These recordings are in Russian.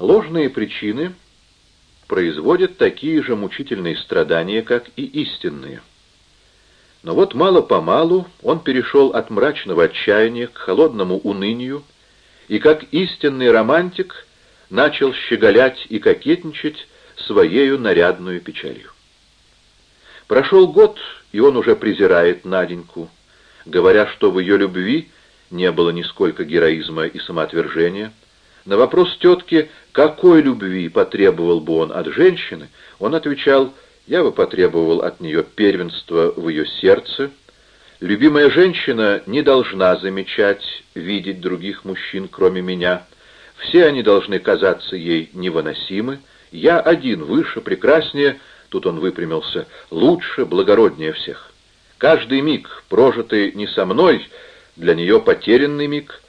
Ложные причины производят такие же мучительные страдания, как и истинные. Но вот мало-помалу он перешел от мрачного отчаяния к холодному унынию, и как истинный романтик начал щеголять и кокетничать своею нарядную печалью. Прошел год, и он уже презирает Наденьку, говоря, что в ее любви не было нисколько героизма и самоотвержения. На вопрос тетки, какой любви потребовал бы он от женщины, он отвечал, я бы потребовал от нее первенства в ее сердце. Любимая женщина не должна замечать, видеть других мужчин, кроме меня. Все они должны казаться ей невыносимы. Я один, выше, прекраснее, тут он выпрямился, лучше, благороднее всех. Каждый миг, прожитый не со мной, для нее потерянный миг.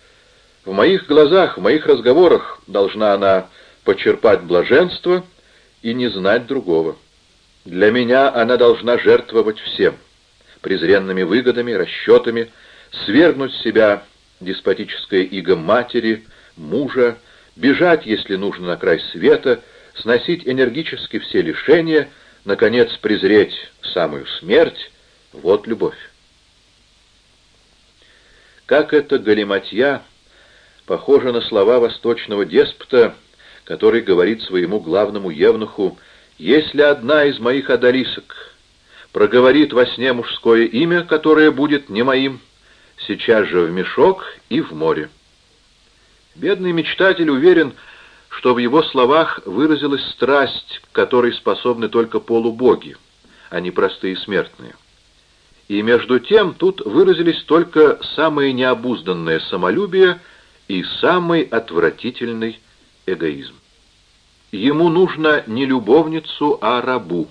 В моих глазах, в моих разговорах должна она почерпать блаженство и не знать другого. Для меня она должна жертвовать всем, презренными выгодами, расчетами, свергнуть с себя деспотическое иго матери, мужа, бежать, если нужно, на край света, сносить энергически все лишения, наконец презреть самую смерть — вот любовь. Как эта галиматья похожа на слова восточного деспота, который говорит своему главному евнуху «Если одна из моих одолисок проговорит во сне мужское имя, которое будет не моим, сейчас же в мешок и в море». Бедный мечтатель уверен, что в его словах выразилась страсть, к которой способны только полубоги, а не простые смертные. И между тем тут выразились только самое необузданное самолюбие и самый отвратительный эгоизм. Ему нужно не любовницу, а рабу,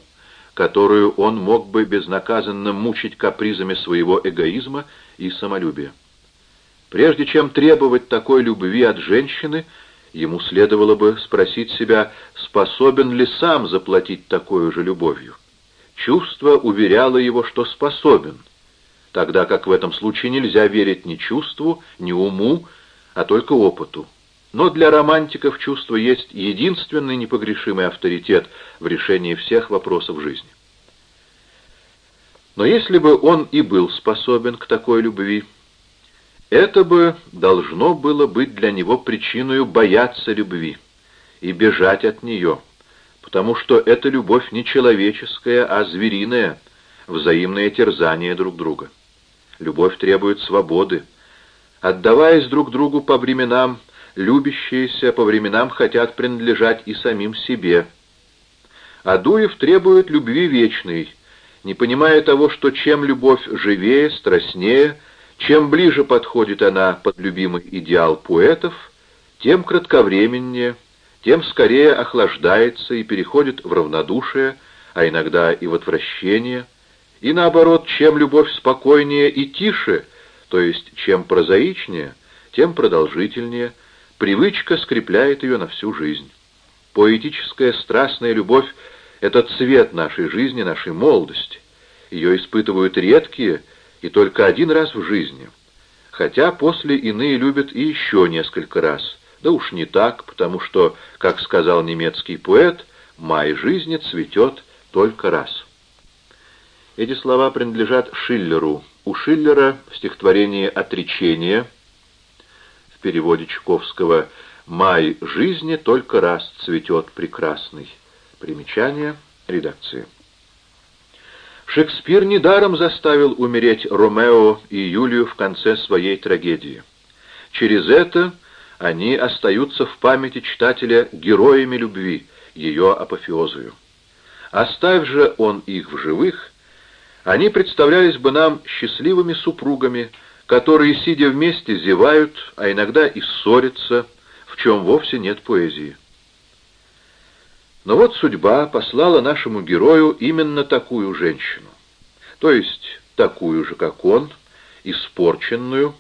которую он мог бы безнаказанно мучить капризами своего эгоизма и самолюбия. Прежде чем требовать такой любви от женщины, ему следовало бы спросить себя, способен ли сам заплатить такой же любовью. Чувство уверяло его, что способен, тогда как в этом случае нельзя верить ни чувству, ни уму, а только опыту. Но для романтиков чувство есть единственный непогрешимый авторитет в решении всех вопросов жизни. Но если бы он и был способен к такой любви, это бы должно было быть для него причиной бояться любви и бежать от нее, потому что эта любовь не человеческая, а звериная, взаимное терзание друг друга. Любовь требует свободы. Отдаваясь друг другу по временам, любящиеся по временам хотят принадлежать и самим себе. Адуев требует любви вечной, не понимая того, что чем любовь живее, страстнее, чем ближе подходит она под любимый идеал поэтов, тем кратковременнее, тем скорее охлаждается и переходит в равнодушие, а иногда и в отвращение, и наоборот, чем любовь спокойнее и тише, то есть чем прозаичнее, тем продолжительнее, привычка скрепляет ее на всю жизнь. Поэтическая страстная любовь — это цвет нашей жизни, нашей молодости. Ее испытывают редкие — и только один раз в жизни. Хотя после иные любят и еще несколько раз. Да уж не так, потому что, как сказал немецкий поэт, «май жизни цветет только раз». Эти слова принадлежат Шиллеру. У Шиллера в стихотворении «Отречение» в переводе Чуковского «Май жизни только раз цветет прекрасный». Примечание редакции. Шекспир недаром заставил умереть Ромео и Юлию в конце своей трагедии. Через это они остаются в памяти читателя героями любви, ее апофеозою. Оставь же он их в живых, они представлялись бы нам счастливыми супругами, которые, сидя вместе, зевают, а иногда и ссорятся, в чем вовсе нет поэзии. Но вот судьба послала нашему герою именно такую женщину, то есть такую же, как он, испорченную,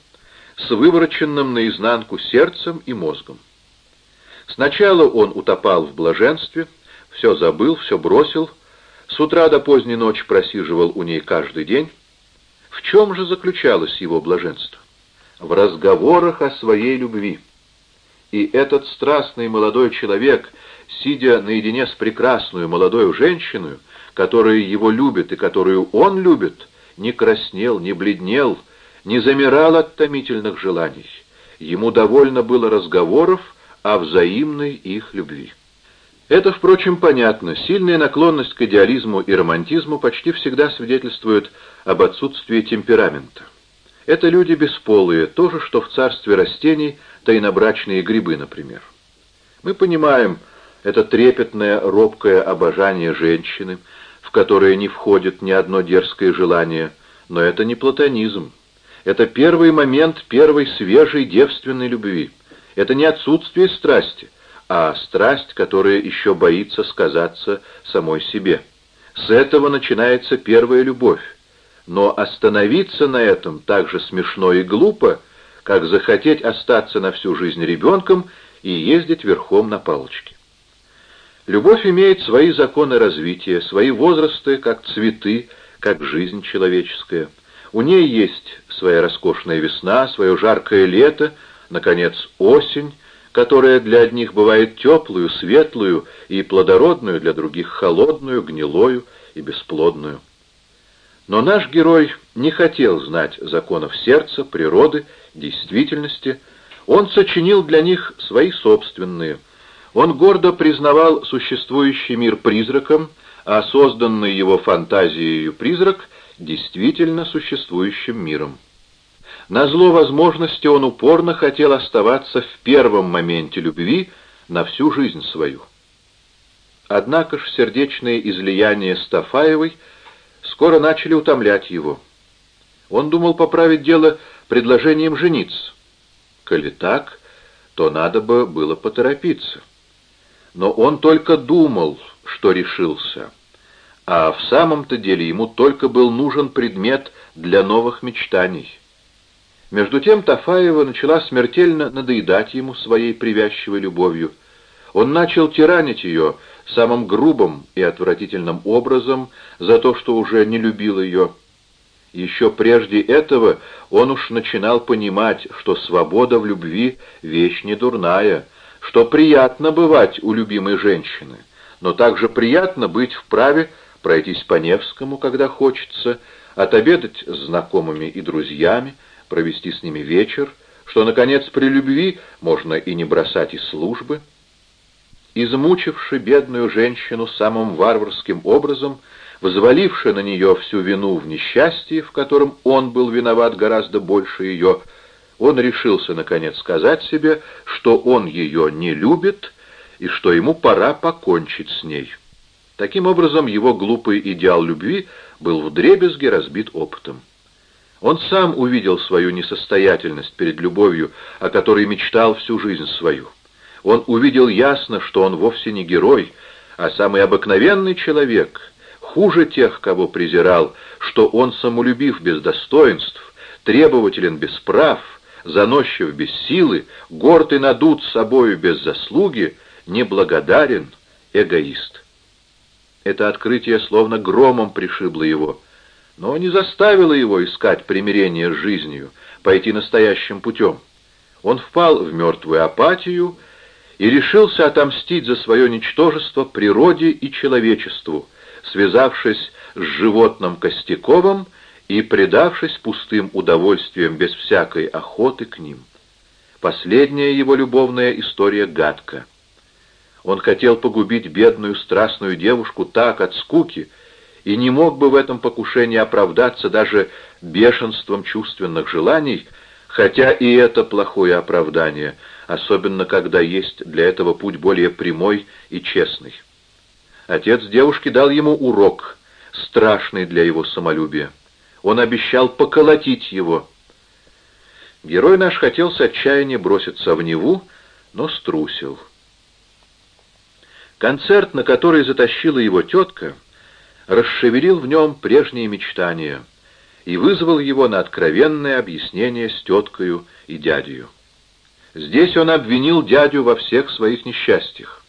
с вывороченным наизнанку сердцем и мозгом. Сначала он утопал в блаженстве, все забыл, все бросил, с утра до поздней ночи просиживал у ней каждый день. В чем же заключалось его блаженство? В разговорах о своей любви. И этот страстный молодой человек, сидя наедине с прекрасную молодой женщиной, которая его любит и которую он любит, не краснел, не бледнел, не замирал от томительных желаний. Ему довольно было разговоров о взаимной их любви. Это, впрочем, понятно. Сильная наклонность к идеализму и романтизму почти всегда свидетельствует об отсутствии темперамента. Это люди бесполые, то же, что в царстве растений тайнобрачные грибы, например. Мы понимаем это трепетное, робкое обожание женщины, в которое не входит ни одно дерзкое желание, но это не платонизм. Это первый момент первой свежей девственной любви. Это не отсутствие страсти, а страсть, которая еще боится сказаться самой себе. С этого начинается первая любовь. Но остановиться на этом так же смешно и глупо, как захотеть остаться на всю жизнь ребенком и ездить верхом на палочке. Любовь имеет свои законы развития, свои возрасты, как цветы, как жизнь человеческая. У ней есть своя роскошная весна, свое жаркое лето, наконец, осень, которая для одних бывает теплую, светлую и плодородную, для других холодную, гнилою и бесплодную. Но наш герой не хотел знать законов сердца, природы, действительности. Он сочинил для них свои собственные. Он гордо признавал существующий мир призраком, а созданный его фантазией призрак действительно существующим миром. На зло возможности он упорно хотел оставаться в первом моменте любви на всю жизнь свою. Однако ж сердечные излияния Стафаевой скоро начали утомлять его. Он думал поправить дело предложением жениться. Коли так, то надо бы было поторопиться. Но он только думал, что решился а в самом-то деле ему только был нужен предмет для новых мечтаний. Между тем Тафаева начала смертельно надоедать ему своей привязчивой любовью. Он начал тиранить ее самым грубым и отвратительным образом за то, что уже не любил ее. Еще прежде этого он уж начинал понимать, что свобода в любви — вещь не дурная, что приятно бывать у любимой женщины, но также приятно быть вправе пройтись по Невскому, когда хочется, отобедать с знакомыми и друзьями, провести с ними вечер, что, наконец, при любви можно и не бросать и службы. Измучивши бедную женщину самым варварским образом, взваливши на нее всю вину в несчастье, в котором он был виноват гораздо больше ее, он решился, наконец, сказать себе, что он ее не любит и что ему пора покончить с ней. Таким образом, его глупый идеал любви был вдребезги разбит опытом. Он сам увидел свою несостоятельность перед любовью, о которой мечтал всю жизнь свою. Он увидел ясно, что он вовсе не герой, а самый обыкновенный человек, хуже тех, кого презирал, что он самолюбив без достоинств, требователен без прав, заносчив без силы, горд и надут собою без заслуги, неблагодарен, эгоист. Это открытие словно громом пришибло его, но не заставило его искать примирение с жизнью, пойти настоящим путем. Он впал в мертвую апатию и решился отомстить за свое ничтожество природе и человечеству, связавшись с животным Костяковым и предавшись пустым удовольствиям без всякой охоты к ним. Последняя его любовная история гадка. Он хотел погубить бедную страстную девушку так от скуки и не мог бы в этом покушении оправдаться даже бешенством чувственных желаний, хотя и это плохое оправдание, особенно когда есть для этого путь более прямой и честный. Отец девушки дал ему урок, страшный для его самолюбия. Он обещал поколотить его. Герой наш хотел с отчаяния броситься в Неву, но струсил. Концерт, на который затащила его тетка, расшевелил в нем прежние мечтания и вызвал его на откровенное объяснение с теткою и дядею. Здесь он обвинил дядю во всех своих несчастьях.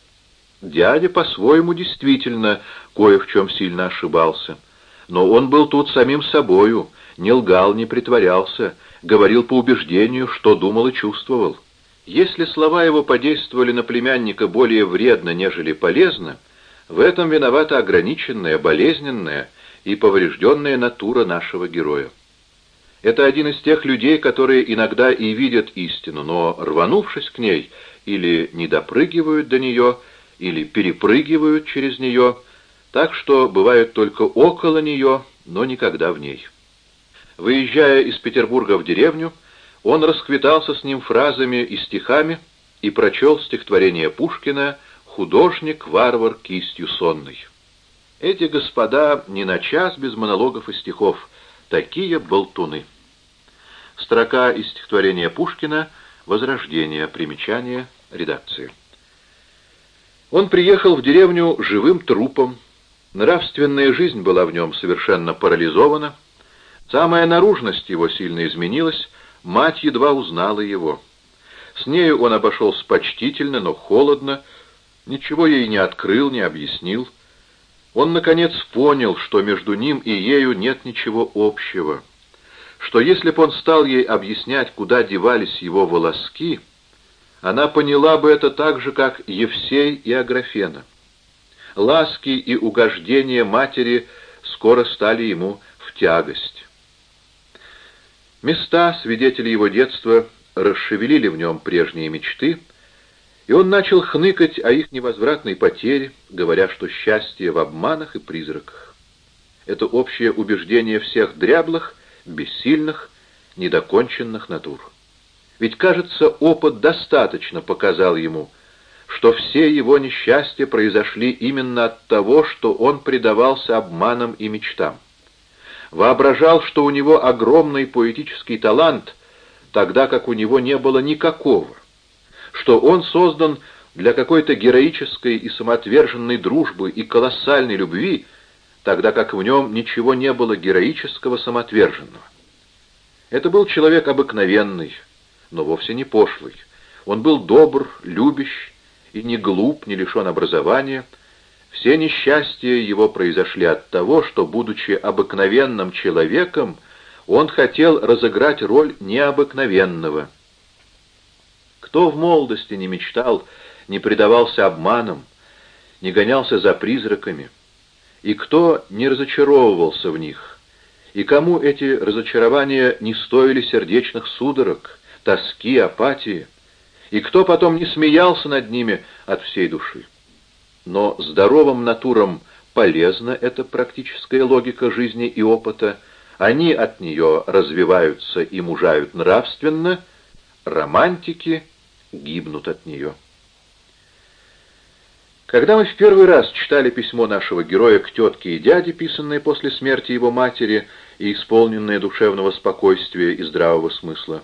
Дядя по-своему действительно кое в чем сильно ошибался, но он был тут самим собою, не лгал, не притворялся, говорил по убеждению, что думал и чувствовал. Если слова его подействовали на племянника более вредно, нежели полезно, в этом виновата ограниченная, болезненная и поврежденная натура нашего героя. Это один из тех людей, которые иногда и видят истину, но, рванувшись к ней, или не допрыгивают до нее, или перепрыгивают через нее, так что бывают только около нее, но никогда в ней. Выезжая из Петербурга в деревню, он расквитался с ним фразами и стихами и прочел стихотворение Пушкина «Художник-варвар кистью сонной». Эти господа не на час без монологов и стихов, такие болтуны. Строка из стихотворения Пушкина «Возрождение. Примечание. Редакции». Он приехал в деревню живым трупом. Нравственная жизнь была в нем совершенно парализована. Самая наружность его сильно изменилась, мать едва узнала его. С нею он обошелся почтительно, но холодно, ничего ей не открыл, не объяснил. Он, наконец, понял, что между ним и ею нет ничего общего, что если бы он стал ей объяснять, куда девались его волоски, она поняла бы это так же, как Евсей и Аграфена. Ласки и угождения матери скоро стали ему в тягость. Места, свидетели его детства, расшевелили в нем прежние мечты, и он начал хныкать о их невозвратной потере, говоря, что счастье в обманах и призраках. Это общее убеждение всех дряблых, бессильных, недоконченных натур. Ведь, кажется, опыт достаточно показал ему, что все его несчастья произошли именно от того, что он предавался обманам и мечтам. Воображал, что у него огромный поэтический талант, тогда как у него не было никакого что он создан для какой-то героической и самоотверженной дружбы и колоссальной любви, тогда как в нем ничего не было героического самоотверженного. Это был человек обыкновенный, но вовсе не пошлый. Он был добр, любящ и не глуп, не лишен образования. Все несчастья его произошли от того, что, будучи обыкновенным человеком, он хотел разыграть роль необыкновенного – кто в молодости не мечтал, не предавался обманам, не гонялся за призраками? И кто не разочаровывался в них? И кому эти разочарования не стоили сердечных судорог, тоски, апатии? И кто потом не смеялся над ними от всей души? Но здоровым натурам полезна эта практическая логика жизни и опыта, они от нее развиваются и мужают нравственно, романтики гибнут от нее. Когда мы в первый раз читали письмо нашего героя к тетке и дяде, писанное после смерти его матери и исполненное душевного спокойствия и здравого смысла,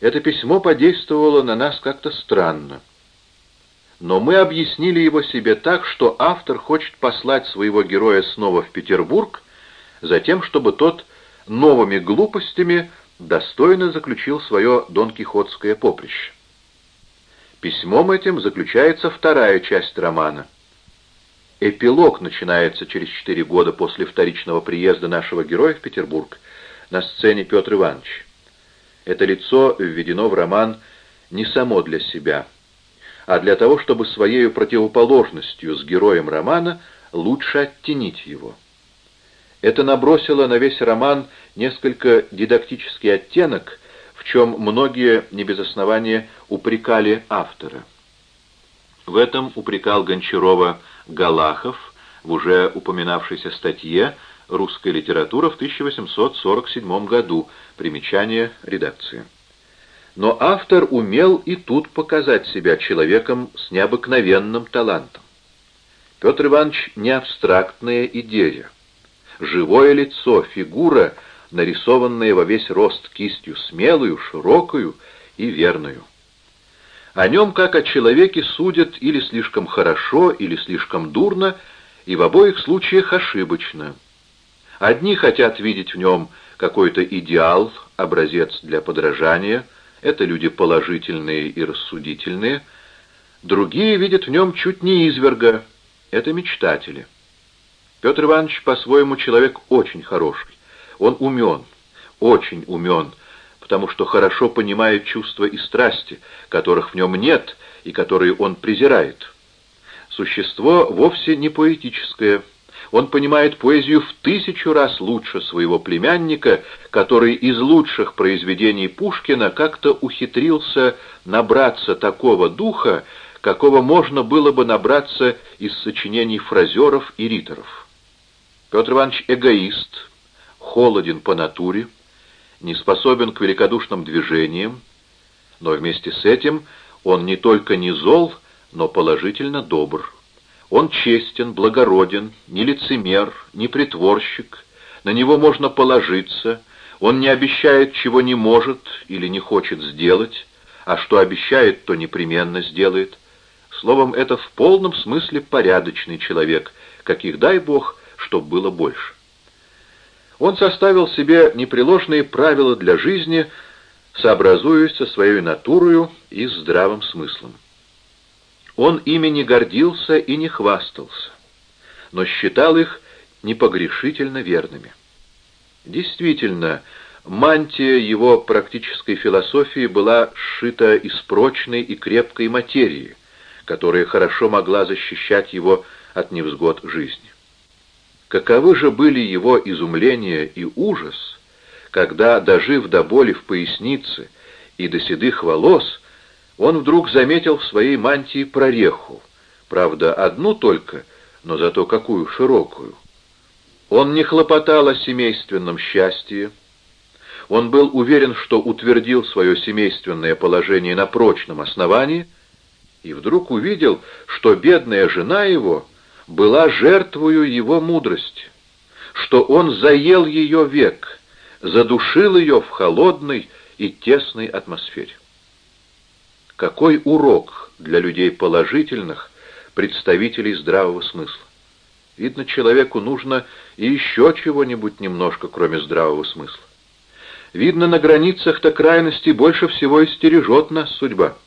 это письмо подействовало на нас как-то странно. Но мы объяснили его себе так, что автор хочет послать своего героя снова в Петербург, затем, чтобы тот новыми глупостями достойно заключил свое донкихотское поприще. Письмом этим заключается вторая часть романа. Эпилог начинается через четыре года после вторичного приезда нашего героя в Петербург на сцене Петр Иванович. Это лицо введено в роман не само для себя, а для того, чтобы своей противоположностью с героем романа лучше оттенить его. Это набросило на весь роман несколько дидактический оттенок, чем многие не без основания упрекали автора. В этом упрекал Гончарова Галахов в уже упоминавшейся статье «Русская литература» в 1847 году, примечание редакции. Но автор умел и тут показать себя человеком с необыкновенным талантом. Петр Иванович не абстрактная идея. Живое лицо, фигура — нарисованные во весь рост кистью, смелую, широкую и верную. О нем, как о человеке, судят или слишком хорошо, или слишком дурно, и в обоих случаях ошибочно. Одни хотят видеть в нем какой-то идеал, образец для подражания, это люди положительные и рассудительные, другие видят в нем чуть не изверга, это мечтатели. Петр Иванович по-своему человек очень хороший. Он умен, очень умен, потому что хорошо понимает чувства и страсти, которых в нем нет и которые он презирает. Существо вовсе не поэтическое. Он понимает поэзию в тысячу раз лучше своего племянника, который из лучших произведений Пушкина как-то ухитрился набраться такого духа, какого можно было бы набраться из сочинений фразеров и риторов. Петр Иванович эгоист, холоден по натуре, не способен к великодушным движениям, но вместе с этим он не только не зол, но положительно добр. Он честен, благороден, не лицемер, не притворщик, на него можно положиться, он не обещает, чего не может или не хочет сделать, а что обещает, то непременно сделает. Словом, это в полном смысле порядочный человек, каких, дай Бог, чтоб было больше. Он составил себе непреложные правила для жизни, сообразуясь со своей натурою и здравым смыслом. Он ими не гордился и не хвастался, но считал их непогрешительно верными. Действительно, мантия его практической философии была сшита из прочной и крепкой материи, которая хорошо могла защищать его от невзгод жизни. Каковы же были его изумление и ужас, когда, дожив до боли в пояснице и до седых волос, он вдруг заметил в своей мантии прореху, правда, одну только, но зато какую широкую. Он не хлопотал о семейственном счастье, он был уверен, что утвердил свое семейственное положение на прочном основании, и вдруг увидел, что бедная жена его — была жертвою его мудрости, что он заел ее век, задушил ее в холодной и тесной атмосфере. Какой урок для людей положительных, представителей здравого смысла? Видно, человеку нужно и еще чего-нибудь немножко, кроме здравого смысла. Видно, на границах-то крайности больше всего истережет нас судьба.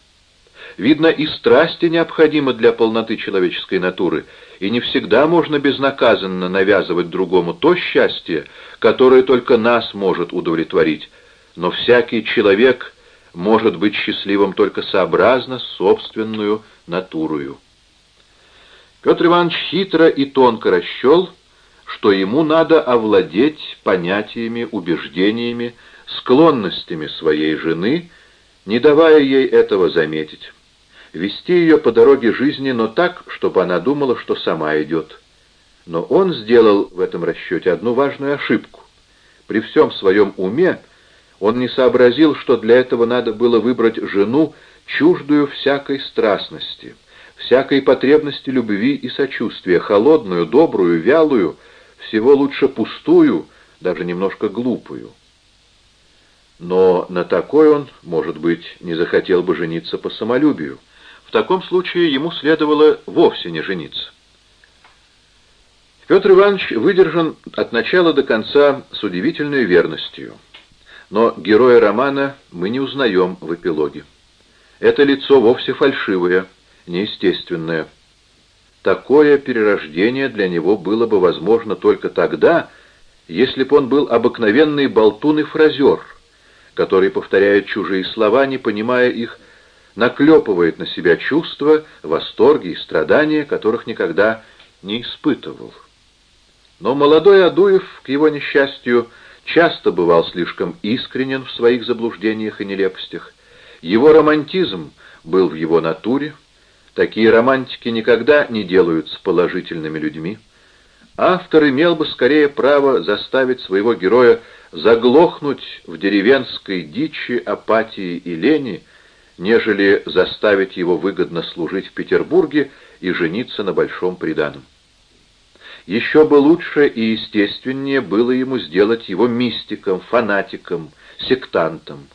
Видно, и страсти необходимы для полноты человеческой натуры, и не всегда можно безнаказанно навязывать другому то счастье, которое только нас может удовлетворить, но всякий человек может быть счастливым только сообразно с собственную натурою. Петр Иванович хитро и тонко расчел, что ему надо овладеть понятиями, убеждениями, склонностями своей жены, не давая ей этого заметить вести ее по дороге жизни, но так, чтобы она думала, что сама идет. Но он сделал в этом расчете одну важную ошибку. При всем своем уме он не сообразил, что для этого надо было выбрать жену, чуждую всякой страстности, всякой потребности любви и сочувствия, холодную, добрую, вялую, всего лучше пустую, даже немножко глупую. Но на такой он, может быть, не захотел бы жениться по самолюбию. В таком случае ему следовало вовсе не жениться. Петр Иванович выдержан от начала до конца с удивительной верностью. Но героя романа мы не узнаем в эпилоге. Это лицо вовсе фальшивое, неестественное. Такое перерождение для него было бы возможно только тогда, если бы он был обыкновенный болтун и фразер, который повторяет чужие слова, не понимая их, наклепывает на себя чувства, восторги и страдания, которых никогда не испытывал. Но молодой Адуев, к его несчастью, часто бывал слишком искренен в своих заблуждениях и нелепостях. Его романтизм был в его натуре. Такие романтики никогда не делаются положительными людьми. Автор имел бы скорее право заставить своего героя заглохнуть в деревенской дичи, апатии и лени, нежели заставить его выгодно служить в Петербурге и жениться на большом приданом. Еще бы лучше и естественнее было ему сделать его мистиком, фанатиком, сектантом.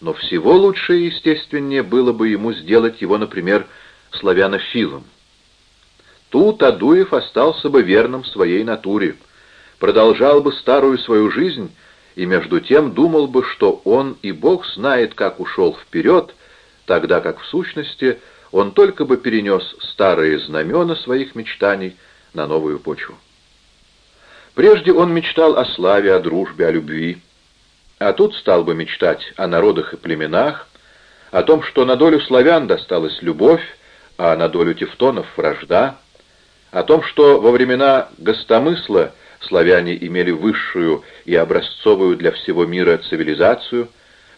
Но всего лучше и естественнее было бы ему сделать его, например, славянофилом. Тут Адуев остался бы верным своей натуре, продолжал бы старую свою жизнь и между тем думал бы, что он и Бог знает, как ушел вперед, тогда как в сущности он только бы перенес старые знамена своих мечтаний на новую почву. Прежде он мечтал о славе, о дружбе, о любви. А тут стал бы мечтать о народах и племенах, о том, что на долю славян досталась любовь, а на долю тевтонов — вражда, о том, что во времена гостомысла славяне имели высшую и образцовую для всего мира цивилизацию,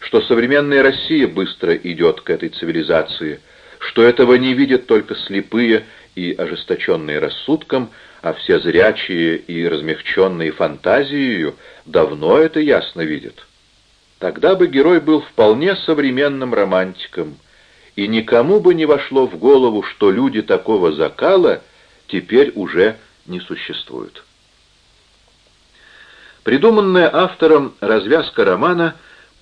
что современная Россия быстро идет к этой цивилизации, что этого не видят только слепые и ожесточенные рассудком, а все зрячие и размягченные фантазией давно это ясно видят. Тогда бы герой был вполне современным романтиком, и никому бы не вошло в голову, что люди такого закала теперь уже не существуют. Придуманная автором развязка романа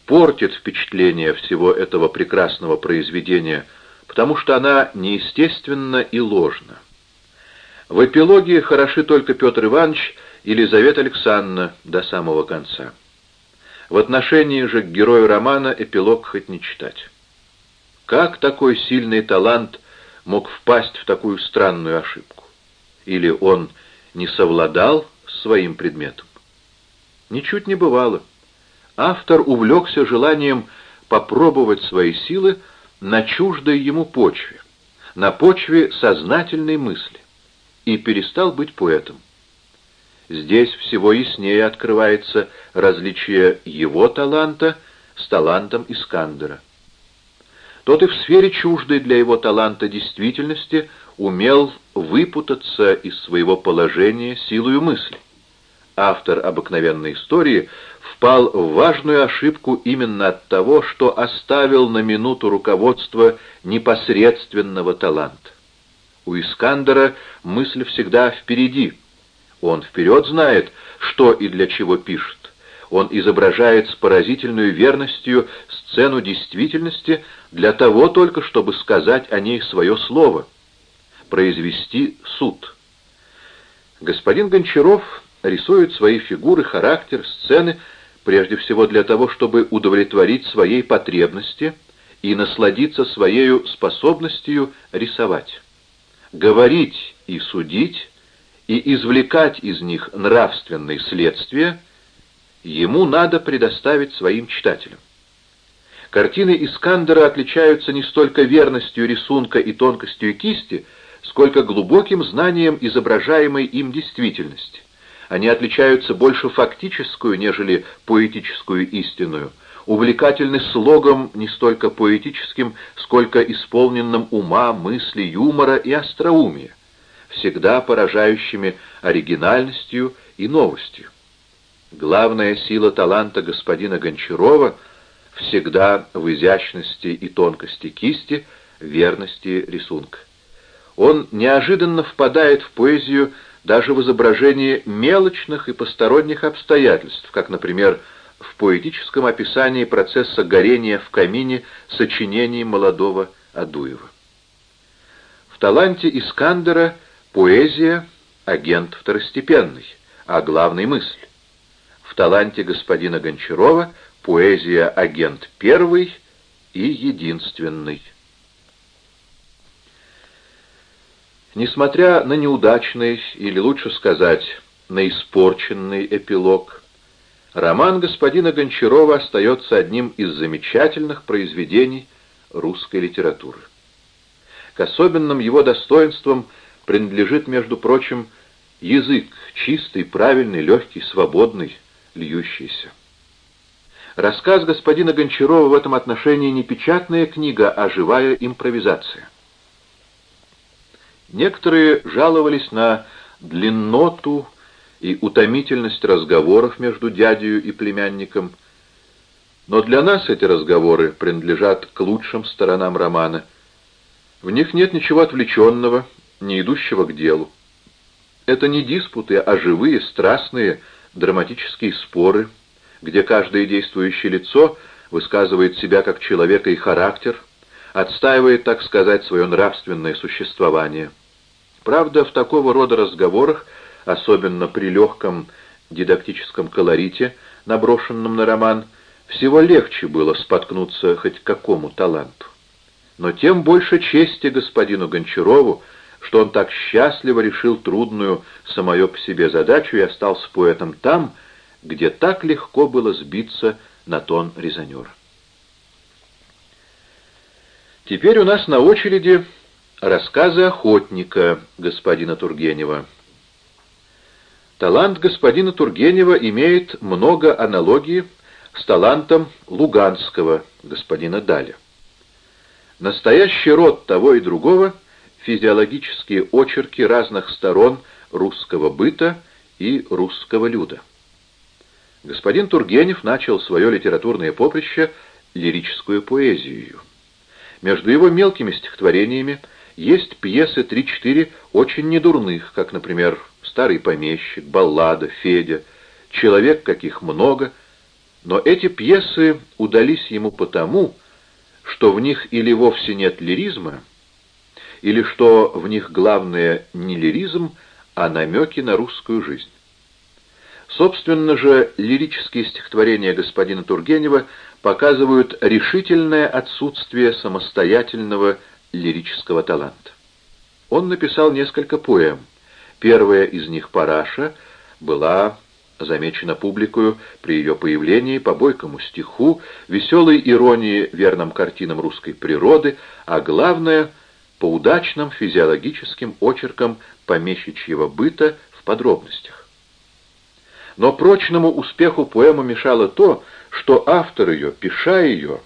портит впечатление всего этого прекрасного произведения, потому что она неестественна и ложна. В эпилоге хороши только Петр Иванович и Елизавета Александровна до самого конца. В отношении же к герою романа эпилог хоть не читать. Как такой сильный талант мог впасть в такую странную ошибку? Или он не совладал с своим предметом? Ничуть не бывало. Автор увлекся желанием попробовать свои силы на чуждой ему почве, на почве сознательной мысли, и перестал быть поэтом. Здесь всего яснее открывается различие его таланта с талантом Искандера. Тот и в сфере чуждой для его таланта действительности умел выпутаться из своего положения силою мысли. Автор обыкновенной истории впал в важную ошибку именно от того, что оставил на минуту руководство непосредственного таланта. У Искандера мысль всегда впереди. Он вперед знает, что и для чего пишет. Он изображает с поразительной верностью сцену действительности для того только, чтобы сказать о ней свое слово, произвести суд. Господин Гончаров рисует свои фигуры, характер, сцены прежде всего для того, чтобы удовлетворить своей потребности и насладиться своей способностью рисовать говорить и судить, и извлекать из них нравственные следствия, ему надо предоставить своим читателям. Картины Искандера отличаются не столько верностью рисунка и тонкостью кисти, сколько глубоким знанием изображаемой им действительности. Они отличаются больше фактическую, нежели поэтическую истинную – увлекательны слогом не столько поэтическим, сколько исполненным ума, мысли, юмора и остроумия, всегда поражающими оригинальностью и новостью. Главная сила таланта господина Гончарова всегда в изящности и тонкости кисти, верности рисунка. Он неожиданно впадает в поэзию даже в изображении мелочных и посторонних обстоятельств, как, например, в поэтическом описании процесса горения в камине сочинений молодого Адуева. В таланте Искандера поэзия — агент второстепенный, а главный — мысль. В таланте господина Гончарова поэзия — агент первый и единственный. Несмотря на неудачный, или лучше сказать, на испорченный эпилог, Роман господина Гончарова остается одним из замечательных произведений русской литературы. К особенным его достоинствам принадлежит, между прочим, язык, чистый, правильный, легкий, свободный, льющийся. Рассказ господина Гончарова в этом отношении не печатная книга, а живая импровизация. Некоторые жаловались на длинноту и утомительность разговоров между дядею и племянником. Но для нас эти разговоры принадлежат к лучшим сторонам романа. В них нет ничего отвлеченного, не идущего к делу. Это не диспуты, а живые, страстные, драматические споры, где каждое действующее лицо высказывает себя как человека и характер, отстаивает, так сказать, свое нравственное существование. Правда, в такого рода разговорах особенно при легком дидактическом колорите, наброшенном на роман, всего легче было споткнуться хоть какому таланту. Но тем больше чести господину Гончарову, что он так счастливо решил трудную самое по себе задачу и остался поэтом там, где так легко было сбиться на тон резонера. Теперь у нас на очереди рассказы охотника господина Тургенева. Талант господина Тургенева имеет много аналогии с талантом Луганского господина Даля. Настоящий род того и другого — физиологические очерки разных сторон русского быта и русского люда. Господин Тургенев начал свое литературное поприще лирическую поэзию. Между его мелкими стихотворениями есть пьесы 3-4 очень недурных, как, например, «Старый помещик», «Баллада», «Федя», «Человек, каких много», но эти пьесы удались ему потому, что в них или вовсе нет лиризма, или что в них главное не лиризм, а намеки на русскую жизнь. Собственно же, лирические стихотворения господина Тургенева показывают решительное отсутствие самостоятельного лирического таланта. Он написал несколько поэм. Первая из них «Параша» была замечена публикою при ее появлении по бойкому стиху, веселой иронии верным картинам русской природы, а главное — по удачным физиологическим очеркам помещичьего быта в подробностях. Но прочному успеху поэмы мешало то, что автор ее, пиша ее,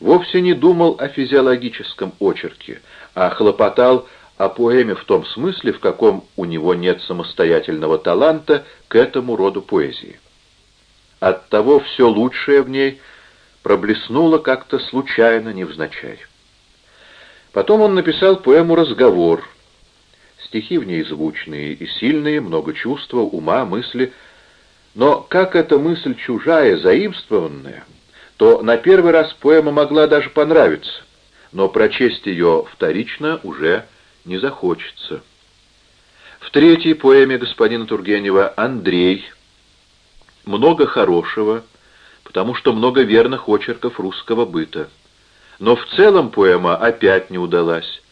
вовсе не думал о физиологическом очерке, а хлопотал о поэме в том смысле, в каком у него нет самостоятельного таланта к этому роду поэзии. Оттого все лучшее в ней проблеснуло как-то случайно, невзначай. Потом он написал поэму «Разговор». Стихи в ней звучные и сильные, много чувства, ума, мысли. Но как эта мысль чужая, заимствованная, то на первый раз поэма могла даже понравиться, но прочесть ее вторично уже не захочется. В третьей поэме господина Тургенева «Андрей» много хорошего, потому что много верных очерков русского быта. Но в целом поэма опять не удалась,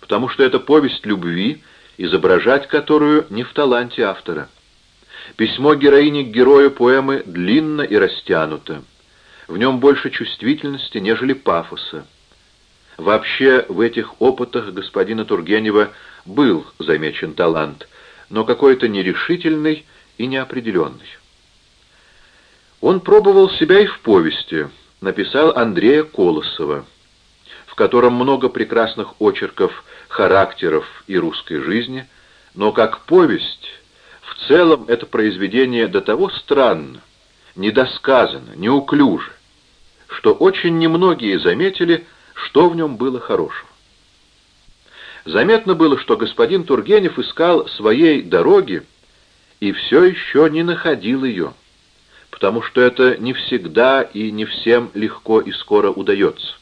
потому что это повесть любви, изображать которую не в таланте автора. Письмо героини к герою поэмы длинно и растянуто. В нем больше чувствительности, нежели пафоса. Вообще в этих опытах господина Тургенева был замечен талант, но какой-то нерешительный и неопределенный. Он пробовал себя и в повести, написал Андрея Колосова в котором много прекрасных очерков характеров и русской жизни, но как повесть, в целом это произведение до того странно, недосказано, неуклюже, что очень немногие заметили, что в нем было хорошего. Заметно было, что господин Тургенев искал своей дороги и все еще не находил ее, потому что это не всегда и не всем легко и скоро удается.